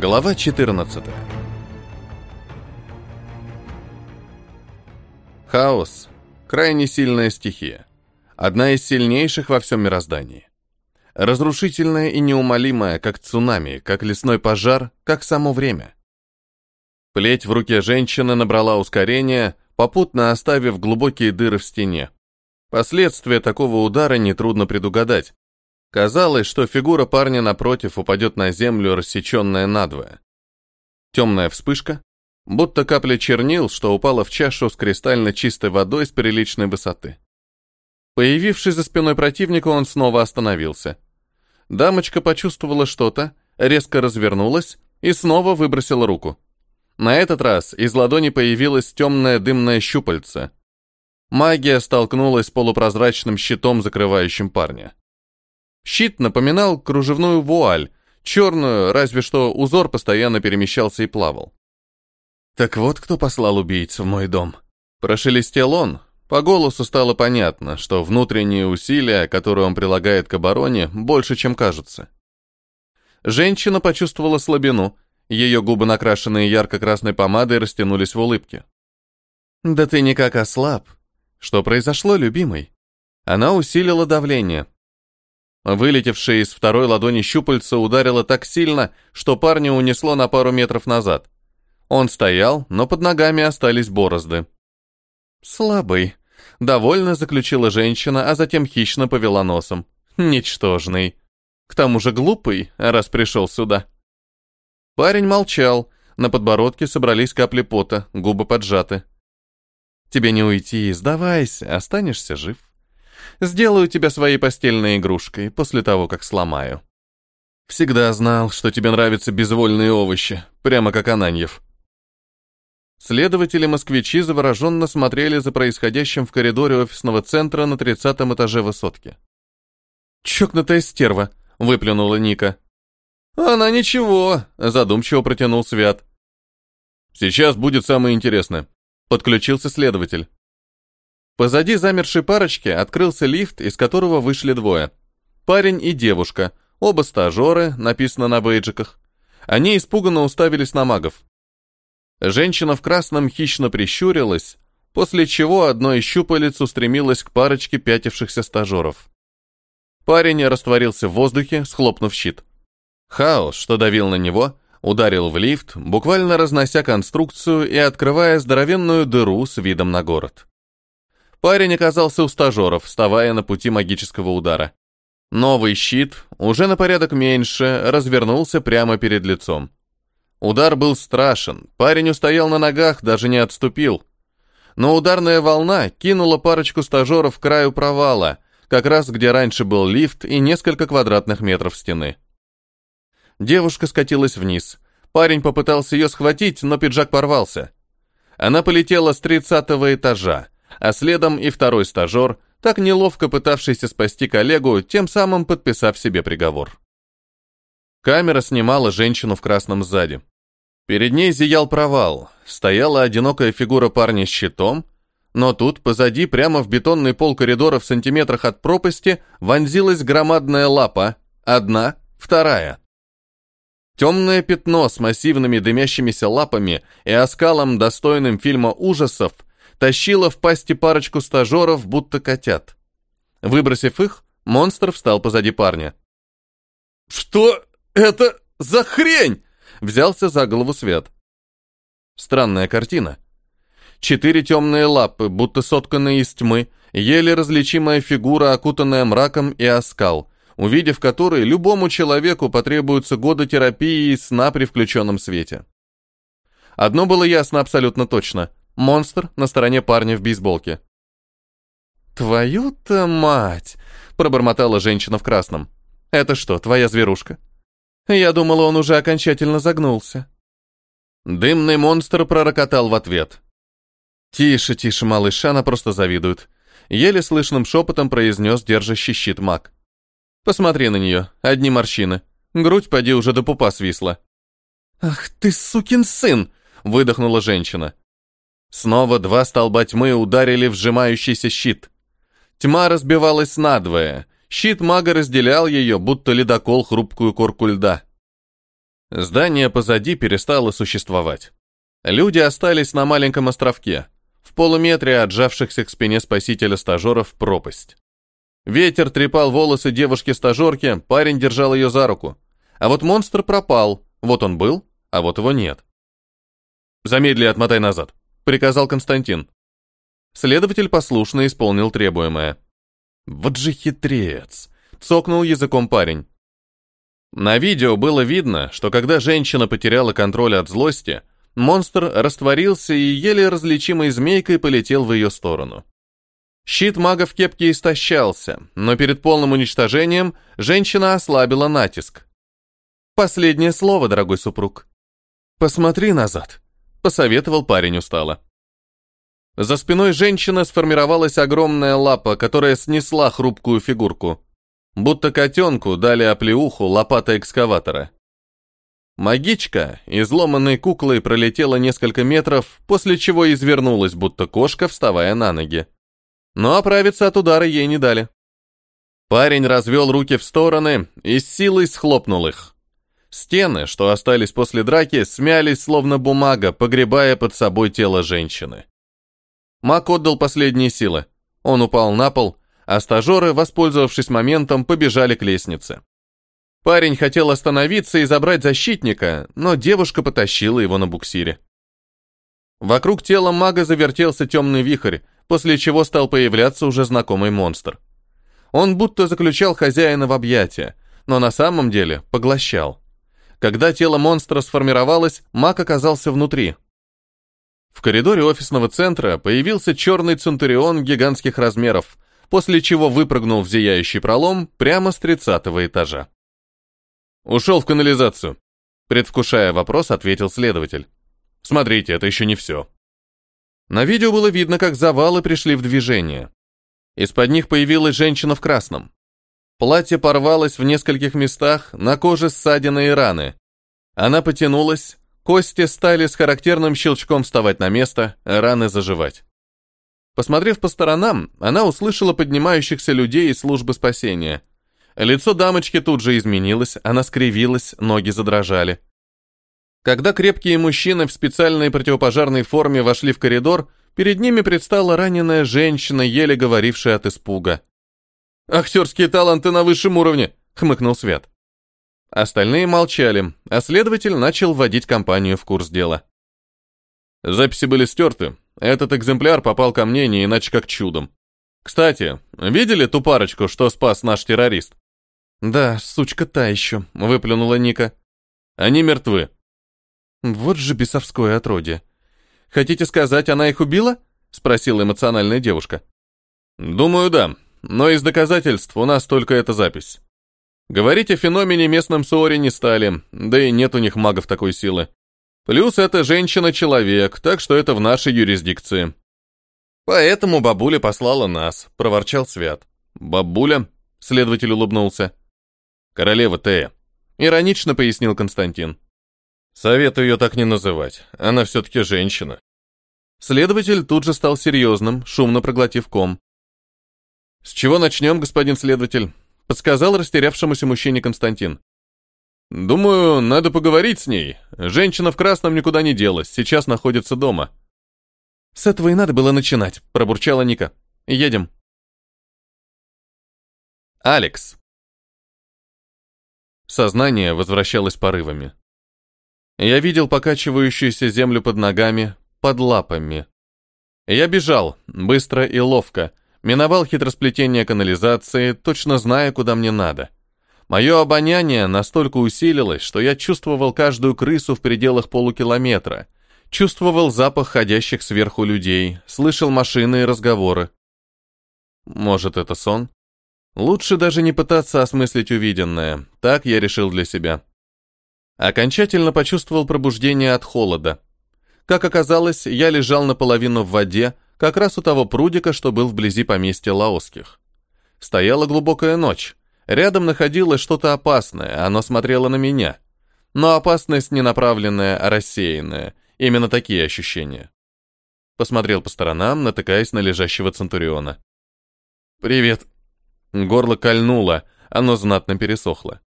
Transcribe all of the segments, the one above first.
Глава 14. Хаос – крайне сильная стихия. Одна из сильнейших во всем мироздании. Разрушительная и неумолимая, как цунами, как лесной пожар, как само время. Плеть в руке женщины набрала ускорение, попутно оставив глубокие дыры в стене. Последствия такого удара нетрудно предугадать. Казалось, что фигура парня напротив упадет на землю, рассеченная надвое. Темная вспышка, будто капля чернил, что упала в чашу с кристально чистой водой с приличной высоты. Появившись за спиной противника, он снова остановился. Дамочка почувствовала что-то, резко развернулась и снова выбросила руку. На этот раз из ладони появилась темная дымная щупальце. Магия столкнулась с полупрозрачным щитом, закрывающим парня. Щит напоминал кружевную вуаль, черную, разве что узор постоянно перемещался и плавал. «Так вот кто послал убийц в мой дом». Прошелестел он. По голосу стало понятно, что внутренние усилия, которые он прилагает к обороне, больше, чем кажутся. Женщина почувствовала слабину, ее губы, накрашенные ярко-красной помадой, растянулись в улыбке. «Да ты никак ослаб. Что произошло, любимый?» Она усилила давление. Вылетевшее из второй ладони щупальца ударило так сильно, что парня унесло на пару метров назад. Он стоял, но под ногами остались борозды. «Слабый», — довольно заключила женщина, а затем хищно повела носом. «Ничтожный. К тому же глупый, раз пришел сюда». Парень молчал, на подбородке собрались капли пота, губы поджаты. «Тебе не уйти, сдавайся, останешься жив». Сделаю тебя своей постельной игрушкой после того, как сломаю. Всегда знал, что тебе нравятся безвольные овощи, прямо как Ананьев. Следователи-москвичи завороженно смотрели за происходящим в коридоре офисного центра на тридцатом этаже высотки. «Чокнутая стерва», — выплюнула Ника. «Она ничего», — задумчиво протянул Свят. «Сейчас будет самое интересное», — подключился следователь. Позади замершей парочки открылся лифт, из которого вышли двое. Парень и девушка, оба стажеры, написано на бейджиках. Они испуганно уставились на магов. Женщина в красном хищно прищурилась, после чего одно из щупалец устремилось к парочке пятившихся стажеров. Парень растворился в воздухе, схлопнув щит. Хаос, что давил на него, ударил в лифт, буквально разнося конструкцию и открывая здоровенную дыру с видом на город. Парень оказался у стажеров, вставая на пути магического удара. Новый щит, уже на порядок меньше, развернулся прямо перед лицом. Удар был страшен, парень устоял на ногах, даже не отступил. Но ударная волна кинула парочку стажеров к краю провала, как раз где раньше был лифт и несколько квадратных метров стены. Девушка скатилась вниз. Парень попытался ее схватить, но пиджак порвался. Она полетела с тридцатого этажа, а следом и второй стажер, так неловко пытавшийся спасти коллегу, тем самым подписав себе приговор. Камера снимала женщину в красном сзади. Перед ней зиял провал, стояла одинокая фигура парня с щитом, но тут позади, прямо в бетонный пол коридора в сантиметрах от пропасти, вонзилась громадная лапа, одна, вторая. Темное пятно с массивными дымящимися лапами и оскалом, достойным фильма ужасов, тащила в пасти парочку стажеров, будто котят. Выбросив их, монстр встал позади парня. «Что это за хрень?» — взялся за голову Свет. Странная картина. Четыре темные лапы, будто сотканные из тьмы, еле различимая фигура, окутанная мраком и оскал, увидев который, любому человеку потребуются годы терапии и сна при включенном свете. Одно было ясно абсолютно точно. Монстр на стороне парня в бейсболке. «Твою-то мать!» — пробормотала женщина в красном. «Это что, твоя зверушка?» Я думала, он уже окончательно загнулся. Дымный монстр пророкотал в ответ. «Тише, тише, малыш, она просто завидует», — еле слышным шепотом произнес держащий щит маг. «Посмотри на нее, одни морщины. Грудь поди уже до пупа свисла». «Ах ты, сукин сын!» — выдохнула женщина. Снова два столба тьмы ударили в сжимающийся щит. Тьма разбивалась надвое. Щит мага разделял ее, будто ледокол хрупкую корку льда. Здание позади перестало существовать. Люди остались на маленьком островке, в полуметре отжавшихся к спине спасителя стажеров пропасть. Ветер трепал волосы девушки-стажерки, парень держал ее за руку. А вот монстр пропал, вот он был, а вот его нет. «Замедли, отмотай назад», — приказал Константин. Следователь послушно исполнил требуемое. «Вот же хитрец!» — цокнул языком парень. На видео было видно, что когда женщина потеряла контроль от злости, монстр растворился и еле различимой змейкой полетел в ее сторону. Щит мага в кепке истощался, но перед полным уничтожением женщина ослабила натиск. Последнее слово, дорогой супруг. «Посмотри назад», — посоветовал парень устало. За спиной женщины сформировалась огромная лапа, которая снесла хрупкую фигурку. Будто котенку дали оплеуху лопатой экскаватора. Магичка, изломанной куклой, пролетела несколько метров, после чего извернулась, будто кошка, вставая на ноги. Но оправиться от удара ей не дали. Парень развел руки в стороны и с силой схлопнул их. Стены, что остались после драки, смялись, словно бумага, погребая под собой тело женщины. Мак отдал последние силы. Он упал на пол, а стажеры, воспользовавшись моментом, побежали к лестнице. Парень хотел остановиться и забрать защитника, но девушка потащила его на буксире. Вокруг тела мага завертелся темный вихрь, после чего стал появляться уже знакомый монстр. Он будто заключал хозяина в объятия, но на самом деле поглощал. Когда тело монстра сформировалось, маг оказался внутри. В коридоре офисного центра появился черный центурион гигантских размеров, после чего выпрыгнул в зияющий пролом прямо с тридцатого этажа. «Ушел в канализацию», — предвкушая вопрос, ответил следователь. «Смотрите, это еще не все». На видео было видно, как завалы пришли в движение. Из-под них появилась женщина в красном. Платье порвалось в нескольких местах, на коже ссадины и раны. Она потянулась, кости стали с характерным щелчком вставать на место, раны заживать. Посмотрев по сторонам, она услышала поднимающихся людей из службы спасения. Лицо дамочки тут же изменилось, она скривилась, ноги задрожали. Когда крепкие мужчины в специальной противопожарной форме вошли в коридор, перед ними предстала раненая женщина, еле говорившая от испуга. «Актерские таланты на высшем уровне!» — хмыкнул Свят. Остальные молчали, а следователь начал вводить компанию в курс дела. Записи были стерты, этот экземпляр попал ко мне не иначе как чудом. Кстати, видели ту парочку, что спас наш террорист? Да, сучка та еще, выплюнула Ника. Они мертвы. Вот же бесовское отродье. Хотите сказать, она их убила? Спросила эмоциональная девушка. Думаю, да, но из доказательств у нас только эта запись. Говорить о феномене местном Суоре не стали, да и нет у них магов такой силы. Плюс эта женщина-человек, так что это в нашей юрисдикции. Поэтому бабуля послала нас, проворчал Свят. Бабуля? Следователь улыбнулся. Королева Тея. Иронично пояснил Константин. Советую ее так не называть. Она все-таки женщина. Следователь тут же стал серьезным, шумно проглотив ком. «С чего начнем, господин следователь?» — подсказал растерявшемуся мужчине Константин. «Думаю, надо поговорить с ней. Женщина в красном никуда не делась, сейчас находится дома». «С этого и надо было начинать», — пробурчала Ника. «Едем». Алекс. Сознание возвращалось порывами. Я видел покачивающуюся землю под ногами, под лапами. Я бежал, быстро и ловко, миновал хитросплетение канализации, точно зная, куда мне надо. Мое обоняние настолько усилилось, что я чувствовал каждую крысу в пределах полукилометра, чувствовал запах ходящих сверху людей, слышал машины и разговоры. Может, это сон? Лучше даже не пытаться осмыслить увиденное, так я решил для себя. Окончательно почувствовал пробуждение от холода. Как оказалось, я лежал наполовину в воде, как раз у того прудика, что был вблизи поместья Лаосских. Стояла глубокая ночь, Рядом находилось что-то опасное, оно смотрело на меня. Но опасность не направленная, а рассеянная. Именно такие ощущения. Посмотрел по сторонам, натыкаясь на лежащего Центуриона. «Привет». Горло кольнуло, оно знатно пересохло.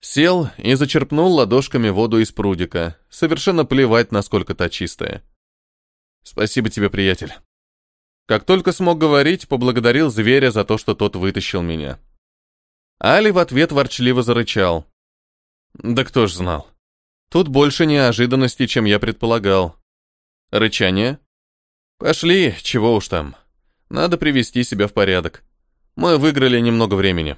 Сел и зачерпнул ладошками воду из прудика, совершенно плевать, насколько та чистая. «Спасибо тебе, приятель». Как только смог говорить, поблагодарил зверя за то, что тот вытащил меня. Али в ответ ворчливо зарычал. Да кто ж знал. Тут больше неожиданностей, чем я предполагал. Рычание? Пошли, чего уж там. Надо привести себя в порядок. Мы выиграли немного времени.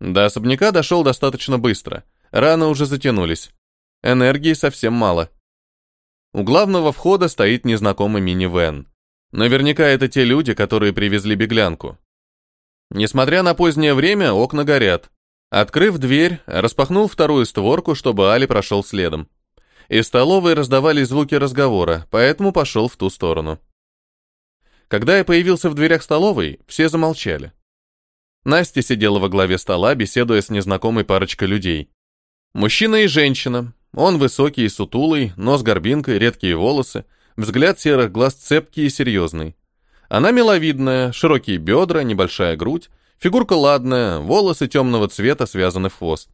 До особняка дошел достаточно быстро. Раны уже затянулись. Энергии совсем мало. У главного входа стоит незнакомый мини-вэн. Наверняка это те люди, которые привезли беглянку. Несмотря на позднее время, окна горят. Открыв дверь, распахнул вторую створку, чтобы Али прошел следом. Из столовой раздавались звуки разговора, поэтому пошел в ту сторону. Когда я появился в дверях столовой, все замолчали. Настя сидела во главе стола, беседуя с незнакомой парочкой людей. Мужчина и женщина. Он высокий и сутулый, нос горбинкой, редкие волосы, взгляд серых глаз цепкий и серьезный. Она миловидная, широкие бедра, небольшая грудь, фигурка ладная, волосы темного цвета связаны в хвост.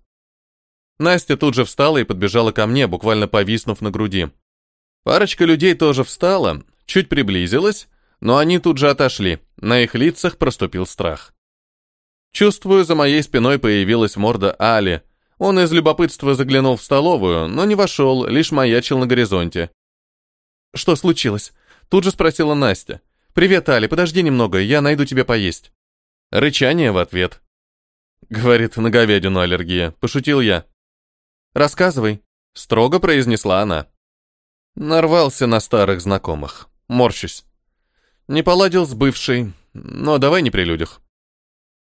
Настя тут же встала и подбежала ко мне, буквально повиснув на груди. Парочка людей тоже встала, чуть приблизилась, но они тут же отошли, на их лицах проступил страх. Чувствую, за моей спиной появилась морда Али. Он из любопытства заглянул в столовую, но не вошел, лишь маячил на горизонте. «Что случилось?» Тут же спросила Настя. «Привет, Али, подожди немного, я найду тебе поесть». Рычание в ответ. Говорит, на говядину аллергия. Пошутил я. «Рассказывай», — строго произнесла она. Нарвался на старых знакомых. Морщусь. Не поладил с бывшей, но давай не при людях.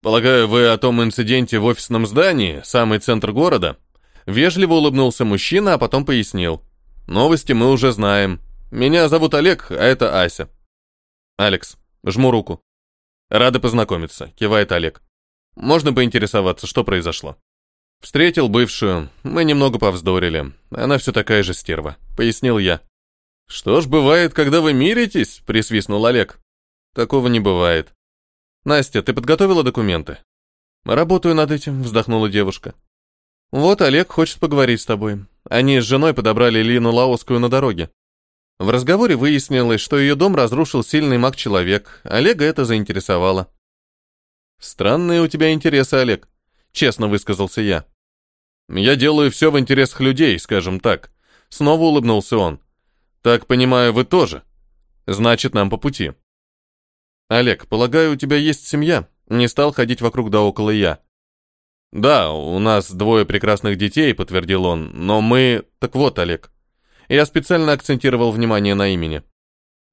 Полагаю, вы о том инциденте в офисном здании, самый центр города? Вежливо улыбнулся мужчина, а потом пояснил. Новости мы уже знаем. Меня зовут Олег, а это Ася. Алекс, жму руку. Рада познакомиться, кивает Олег. Можно поинтересоваться, что произошло? Встретил бывшую, мы немного повздорили. Она все такая же стерва, пояснил я. Что ж, бывает, когда вы миритесь, присвистнул Олег. Такого не бывает. «Настя, ты подготовила документы?» «Работаю над этим», — вздохнула девушка. «Вот Олег хочет поговорить с тобой. Они с женой подобрали Лину Лаосскую на дороге. В разговоре выяснилось, что ее дом разрушил сильный маг-человек. Олега это заинтересовало. «Странные у тебя интересы, Олег», — честно высказался я. «Я делаю все в интересах людей, скажем так». Снова улыбнулся он. «Так понимаю, вы тоже. Значит, нам по пути». «Олег, полагаю, у тебя есть семья?» Не стал ходить вокруг да около я. «Да, у нас двое прекрасных детей», — подтвердил он, «но мы...» «Так вот, Олег, я специально акцентировал внимание на имени.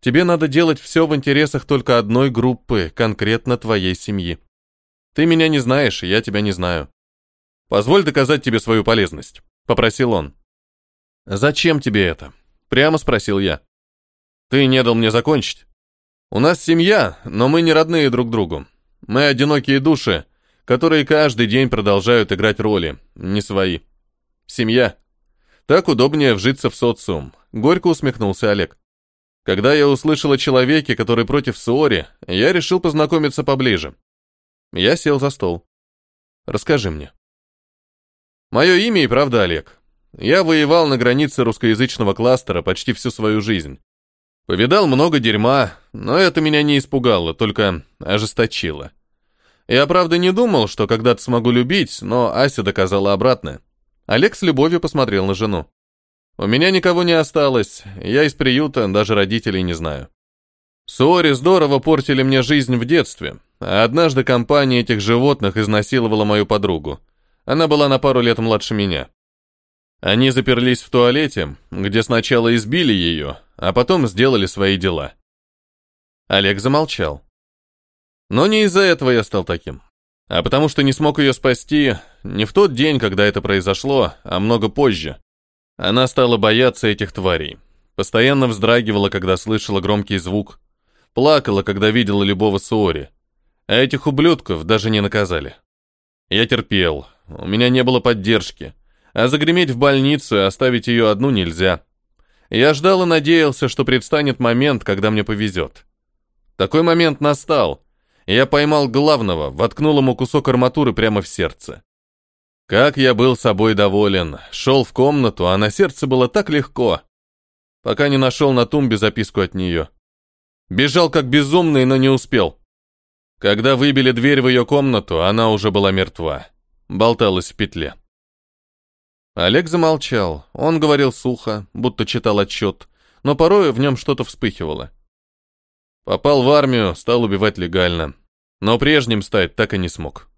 Тебе надо делать все в интересах только одной группы, конкретно твоей семьи. Ты меня не знаешь, и я тебя не знаю. Позволь доказать тебе свою полезность», — попросил он. «Зачем тебе это?» — прямо спросил я. «Ты не дал мне закончить». У нас семья, но мы не родные друг другу. Мы одинокие души, которые каждый день продолжают играть роли, не свои. Семья. Так удобнее вжиться в социум. Горько усмехнулся Олег. Когда я услышал о человеке, который против Суори, я решил познакомиться поближе. Я сел за стол. Расскажи мне. Мое имя и правда Олег. Я воевал на границе русскоязычного кластера почти всю свою жизнь. Повидал много дерьма, но это меня не испугало, только ожесточило. Я, правда, не думал, что когда-то смогу любить, но Ася доказала обратное. Олег с любовью посмотрел на жену. У меня никого не осталось, я из приюта даже родителей не знаю. Суори здорово портили мне жизнь в детстве, а однажды компания этих животных изнасиловала мою подругу. Она была на пару лет младше меня. Они заперлись в туалете, где сначала избили ее, а потом сделали свои дела. Олег замолчал. Но не из-за этого я стал таким, а потому что не смог ее спасти не в тот день, когда это произошло, а много позже. Она стала бояться этих тварей, постоянно вздрагивала, когда слышала громкий звук, плакала, когда видела любого Суори, а этих ублюдков даже не наказали. Я терпел, у меня не было поддержки, а загреметь в больницу и оставить ее одну нельзя. Я ждал и надеялся, что предстанет момент, когда мне повезет. Такой момент настал. Я поймал главного, воткнул ему кусок арматуры прямо в сердце. Как я был собой доволен. Шел в комнату, а на сердце было так легко. Пока не нашел на тумбе записку от нее. Бежал как безумный, но не успел. Когда выбили дверь в ее комнату, она уже была мертва. Болталась в петле. Олег замолчал. Он говорил сухо, будто читал отчет, но порой в нем что-то вспыхивало. Попал в армию, стал убивать легально. Но прежним стать так и не смог.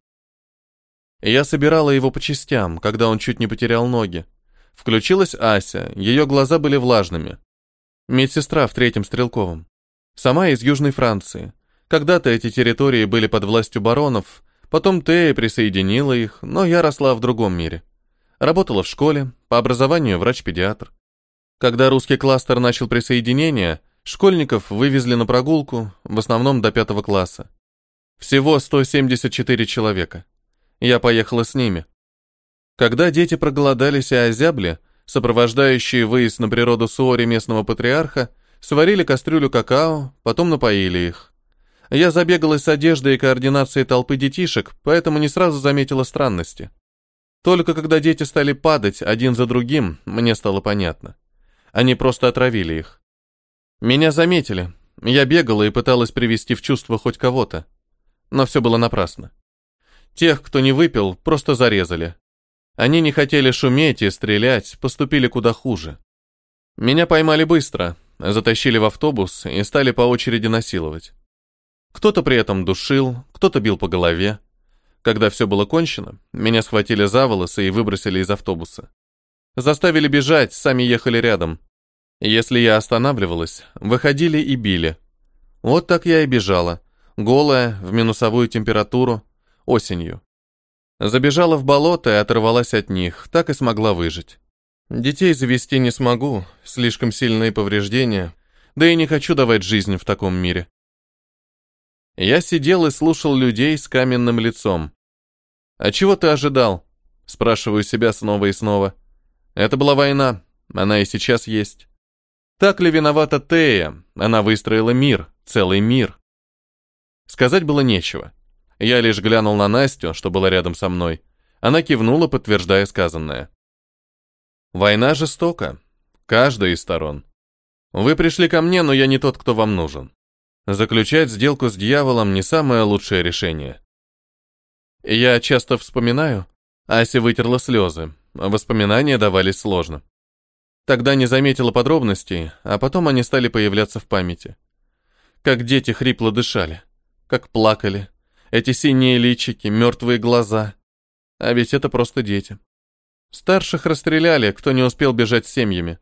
Я собирала его по частям, когда он чуть не потерял ноги. Включилась Ася, ее глаза были влажными. Медсестра в третьем стрелковом. Сама из Южной Франции. Когда-то эти территории были под властью баронов, потом Тея присоединила их, но я росла в другом мире. Работала в школе, по образованию врач-педиатр. Когда русский кластер начал присоединение, школьников вывезли на прогулку, в основном до пятого класса. Всего 174 человека. Я поехала с ними. Когда дети проголодались и озябли, сопровождающие выезд на природу Суори местного патриарха сварили кастрюлю какао, потом напоили их. Я забегалась с одеждой и координацией толпы детишек, поэтому не сразу заметила странности. Только когда дети стали падать один за другим, мне стало понятно. Они просто отравили их. Меня заметили. Я бегала и пыталась привести в чувство хоть кого-то. Но все было напрасно. Тех, кто не выпил, просто зарезали. Они не хотели шуметь и стрелять, поступили куда хуже. Меня поймали быстро, затащили в автобус и стали по очереди насиловать. Кто-то при этом душил, кто-то бил по голове. Когда все было кончено, меня схватили за волосы и выбросили из автобуса. Заставили бежать, сами ехали рядом. Если я останавливалась, выходили и били. Вот так я и бежала, голая, в минусовую температуру, осенью. Забежала в болото и оторвалась от них, так и смогла выжить. Детей завести не смогу, слишком сильные повреждения, да и не хочу давать жизнь в таком мире. Я сидел и слушал людей с каменным лицом. «А чего ты ожидал?» Спрашиваю себя снова и снова. Это была война, она и сейчас есть. Так ли виновата Тея? Она выстроила мир, целый мир. Сказать было нечего. Я лишь глянул на Настю, что была рядом со мной. Она кивнула, подтверждая сказанное. Война жестока. Каждая из сторон. Вы пришли ко мне, но я не тот, кто вам нужен. Заключать сделку с дьяволом не самое лучшее решение. Я часто вспоминаю. Ася вытерла слезы. Воспоминания давались сложно. Тогда не заметила подробностей, а потом они стали появляться в памяти. Как дети хрипло дышали, как плакали, эти синие личики, мертвые глаза. А ведь это просто дети. Старших расстреляли, кто не успел бежать с семьями.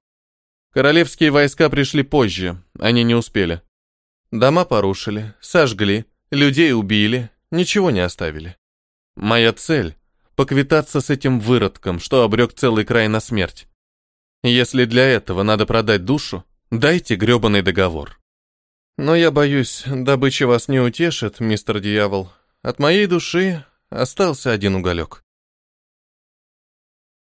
Королевские войска пришли позже, они не успели. Дома порушили, сожгли, людей убили, ничего не оставили. Моя цель — поквитаться с этим выродком, что обрек целый край на смерть. Если для этого надо продать душу, дайте грёбаный договор. Но я боюсь, добыча вас не утешит, мистер Дьявол, от моей души остался один уголек.